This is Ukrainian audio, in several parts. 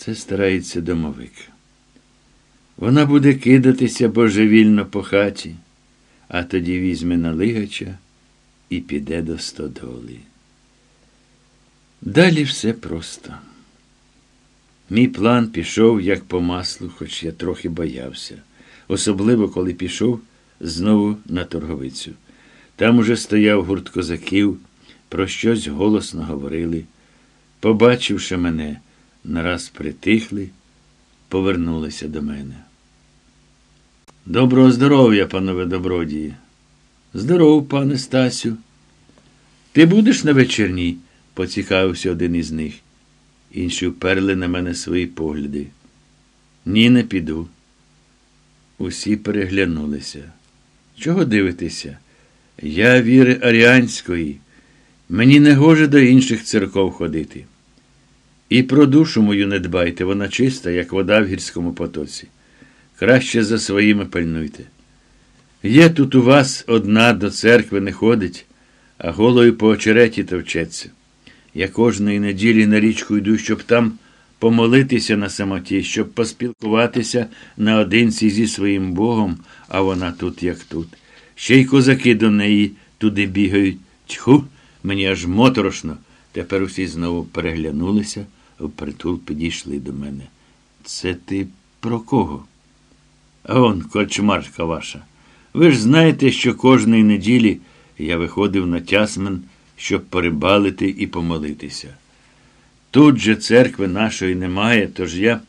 Це старається домовик. Вона буде кидатися божевільно по хаті, а тоді візьме налигача і піде до стодоли. Далі все просто. Мій план пішов як по маслу, хоч я трохи боявся, особливо коли пішов знову на торговицю. Там уже стояв гурт козаків, про щось голосно говорили. Побачивши мене, нараз притихли, повернулися до мене. Доброго здоров'я, панове добродії. Здоров, пане Стасю. Ти будеш на вечірній? поцікавився один із них. Інші вперли на мене свої погляди. Ні, не піду. Усі переглянулися. Чого дивитися? Я віри аріанської. Мені не гоже до інших церков ходити. І про душу мою не дбайте, вона чиста, як вода в гірському потоці. Краще за своїми пильнуйте. Є тут у вас одна до церкви не ходить, а голою по очереті товчеться. Я кожної неділі на річку йду, щоб там помолитися на самоті, щоб поспілкуватися наодинці зі своїм Богом, а вона тут, як тут. Ще й козаки до неї туди бігають. Тьху, мені аж моторошно. Тепер усі знову переглянулися, впритул підійшли до мене. Це ти про кого? А он, корчмарка ваша. Ви ж знаєте, що кожної неділі я виходив на тясмен, щоб порибалити і помолитися. Тут же церкви нашої немає, тож я.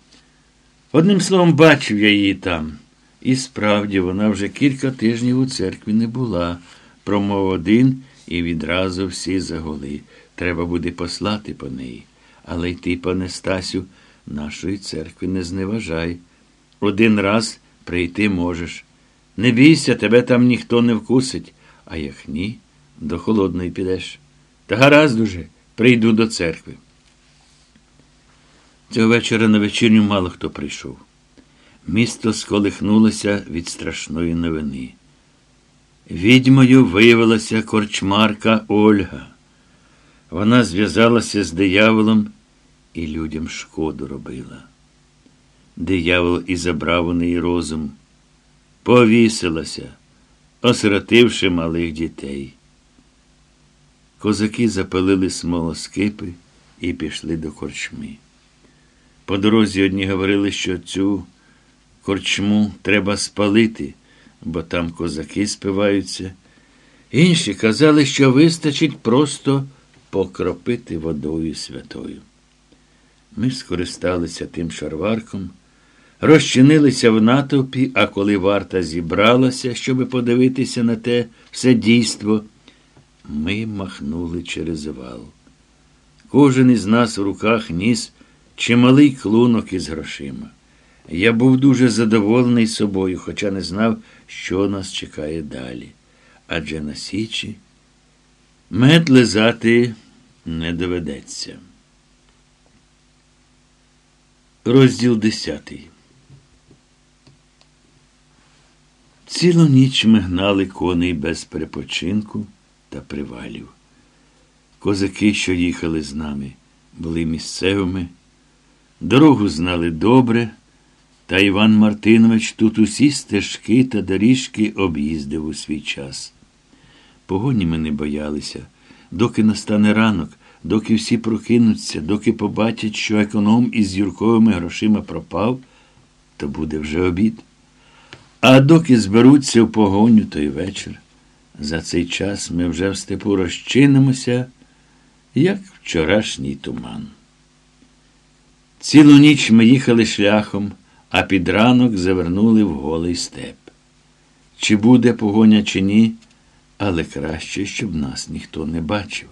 Одним словом, бачив я її там. І справді вона вже кілька тижнів у церкві не була. Промов один і відразу всі загули. Треба буде послати по неї. Але й ти, пане Стасю, нашої церкви не зневажай. Один раз прийти можеш. Не бійся, тебе там ніхто не вкусить, а як ні, до холодної підеш. Та гаразд уже, прийду до церкви. Цього вечора на вечірню мало хто прийшов. Місто сколихнулося від страшної новини. Відьмою виявилася корчмарка Ольга. Вона зв'язалася з дияволом і людям шкоду робила. Диявол і забрав у неї розум, повісилася, осиротивши малих дітей. Козаки запалили смолоскипи і пішли до корчми. По дорозі одні говорили, що цю корчму треба спалити, бо там козаки спиваються. Інші казали, що вистачить просто покропити водою святою. Ми скористалися тим шарварком, розчинилися в натовпі, а коли варта зібралася, щоби подивитися на те все дійство, ми махнули через вал. Кожен із нас у руках ніс чималий клунок із грошима. Я був дуже задоволений собою, хоча не знав, що нас чекає далі. Адже на Січі мед лизати не доведеться. Розділ десятий. Цілу ніч ми гнали коней без перепочинку та привалів. Козаки, що їхали з нами, були місцевими, дорогу знали добре, та Іван Мартинович тут усі стежки та доріжки об'їздив у свій час. Погоні ми не боялися, доки настане ранок, доки всі прокинуться, доки побачать, що економ із Юрковими грошима пропав, то буде вже обід. А доки зберуться в погоню той вечір, за цей час ми вже в степу розчинимося, як вчорашній туман. Цілу ніч ми їхали шляхом, а під ранок завернули в голий степ. Чи буде погоня, чи ні, але краще, щоб нас ніхто не бачив.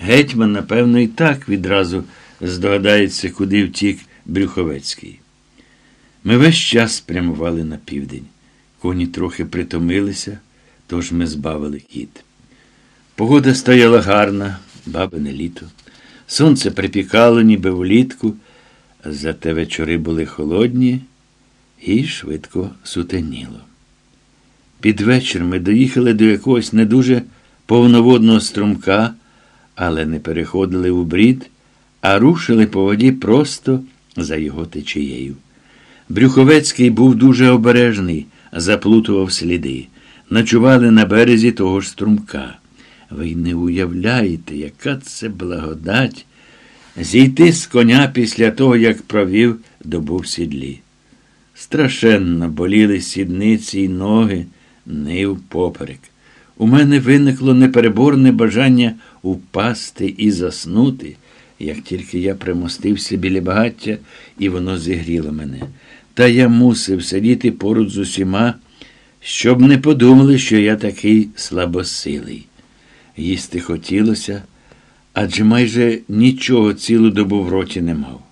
Гетьман, напевно, і так відразу здогадається, куди втік Брюховецький. Ми весь час спрямували на південь. Коні трохи притомилися, тож ми збавили хід. Погода стояла гарна, бабине літо. Сонце припікало, ніби влітку, зате вечори були холодні і швидко сутеніло. Під вечір ми доїхали до якогось не дуже повноводного струмка, але не переходили у брід, а рушили по воді просто за його течією. Брюховецький був дуже обережний, заплутував сліди. Ночували на березі того ж струмка. Ви не уявляєте, яка це благодать зійти з коня після того, як провів добу в сідлі. Страшенно боліли сідниці й ноги, нив поперек. У мене виникло непереборне бажання упасти і заснути, як тільки я примостився біля багаття, і воно зігріло мене. Та я мусив сидіти поруч з усіма, щоб не подумали, що я такий слабосилий. Їсти хотілося, адже майже нічого цілу добу в роті не мав.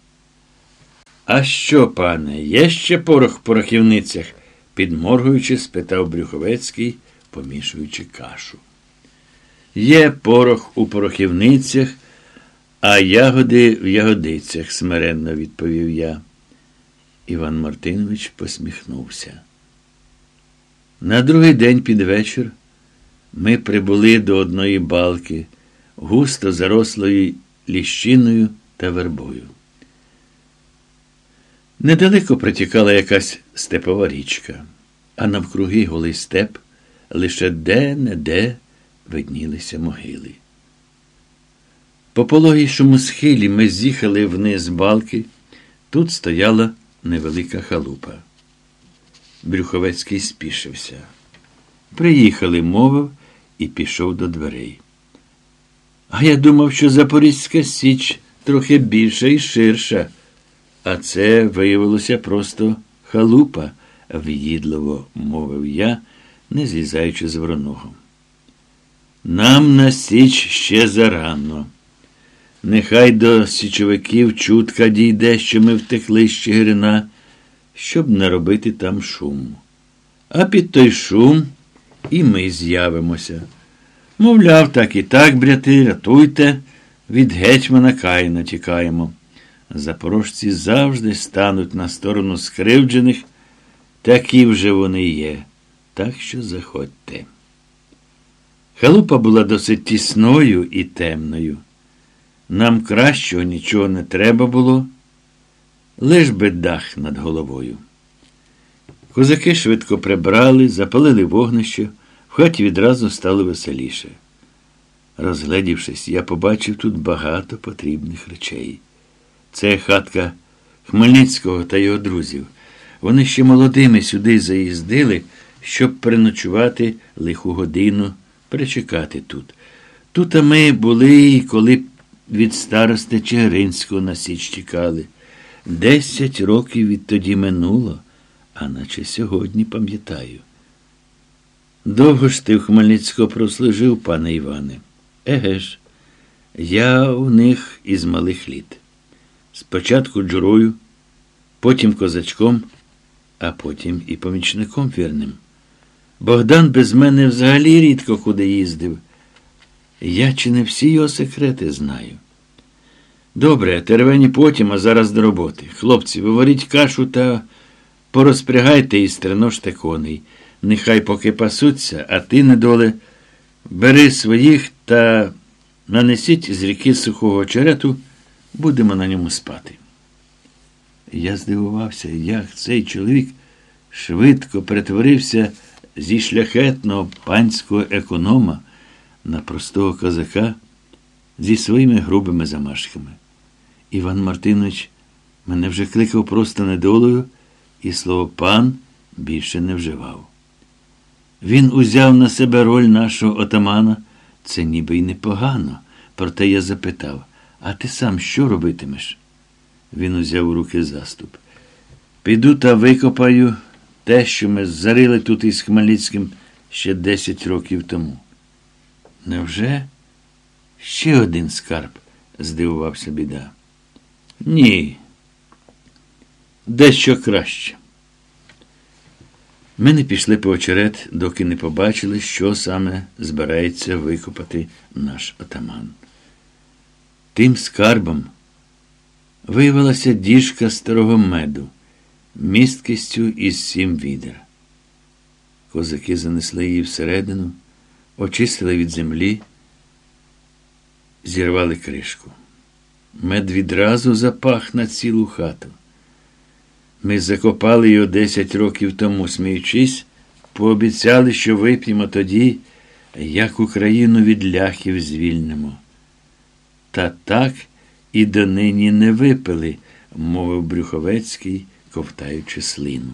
А що, пане, є ще порох в порохівницях? підморгуючи, спитав Брюховецький, помішуючи кашу. Є порох у порохівницях, а ягоди в ягодицях, смиренно відповів я. Іван Мартинович посміхнувся. На другий день під вечір ми прибули до одної балки, густо зарослої ліщиною та вербою. Недалеко протікала якась степова річка, а навкруги голий степ лише де-не-де виднілися могили. По пологійшому схилі ми з'їхали вниз балки, тут стояла невелика халупа. Брюховецький спішився. Приїхали, мовив, і пішов до дверей. А я думав, що Запорізька Січ трохи більша і ширша, а це виявилося просто халупа, в'їдливо мовив я, не злізаючи з вороногом. Нам на Січ ще зарано. Нехай до січовиків чутка дійде, що ми втекли з Чигирина, щоб не робити там шуму. А під той шум і ми з'явимося. Мовляв, так і так, бряти, рятуйте, від гетьмана Каїна тікаємо. Запорожці завжди стануть на сторону скривджених, такі вже вони є. Так що заходьте. Халупа була досить тісною і темною. Нам кращого нічого не треба було, лиш би дах над головою. Козаки швидко прибрали, запалили вогнище, в хаті відразу стало веселіше. Розгледівшись, я побачив тут багато потрібних речей. Це хатка Хмельницького та його друзів. Вони ще молодими сюди заїздили, щоб переночувати лиху годину, перечекати тут. Тут ми були, коли від старости Чигиринського на січ чекали. Десять років відтоді минуло, а наче сьогодні пам'ятаю. Довго ж ти в Хмельницького прослужив, пане Іване? Еге ж, я у них із малих літ. Спочатку джурою, потім козачком, а потім і помічником вірним. Богдан без мене взагалі рідко куди їздив. Я чи не всі його секрети знаю. Добре, теревені потім, а зараз до роботи. Хлопці, виваріть кашу та порозпрягайте і стриножте коней. Нехай поки пасуться, а ти, недоле, бери своїх та нанесіть з ріки сухого очерету, будемо на ньому спати. Я здивувався, як цей чоловік швидко перетворився зі шляхетного панського економа на простого козака зі своїми грубими замашками. Іван Мартинович мене вже кликав просто недолою, і слово пан більше не вживав. Він узяв на себе роль нашого отамана, це ніби й непогано. Проте я запитав, а ти сам що робитимеш? Він узяв у руки заступ. Піду та викопаю те, що ми зарили тут із Хмельницьким ще десять років тому. Невже? Ще один скарб? здивувався біда. Ні. Дещо краще. Ми не пішли по очерет, доки не побачили, що саме збирається викопати наш отаман. Тим скарбом виявилася діжка старого меду, місткістю із сім відер. Козаки занесли її всередину, очистили від землі, зірвали кришку. Мед відразу запах на цілу хату. Ми закопали його десять років тому, сміючись, пообіцяли, що вип'ємо тоді, як Україну від ляхів звільнимо. Та так і донині не випили, мовив Брюховецький, ковтаючи слину.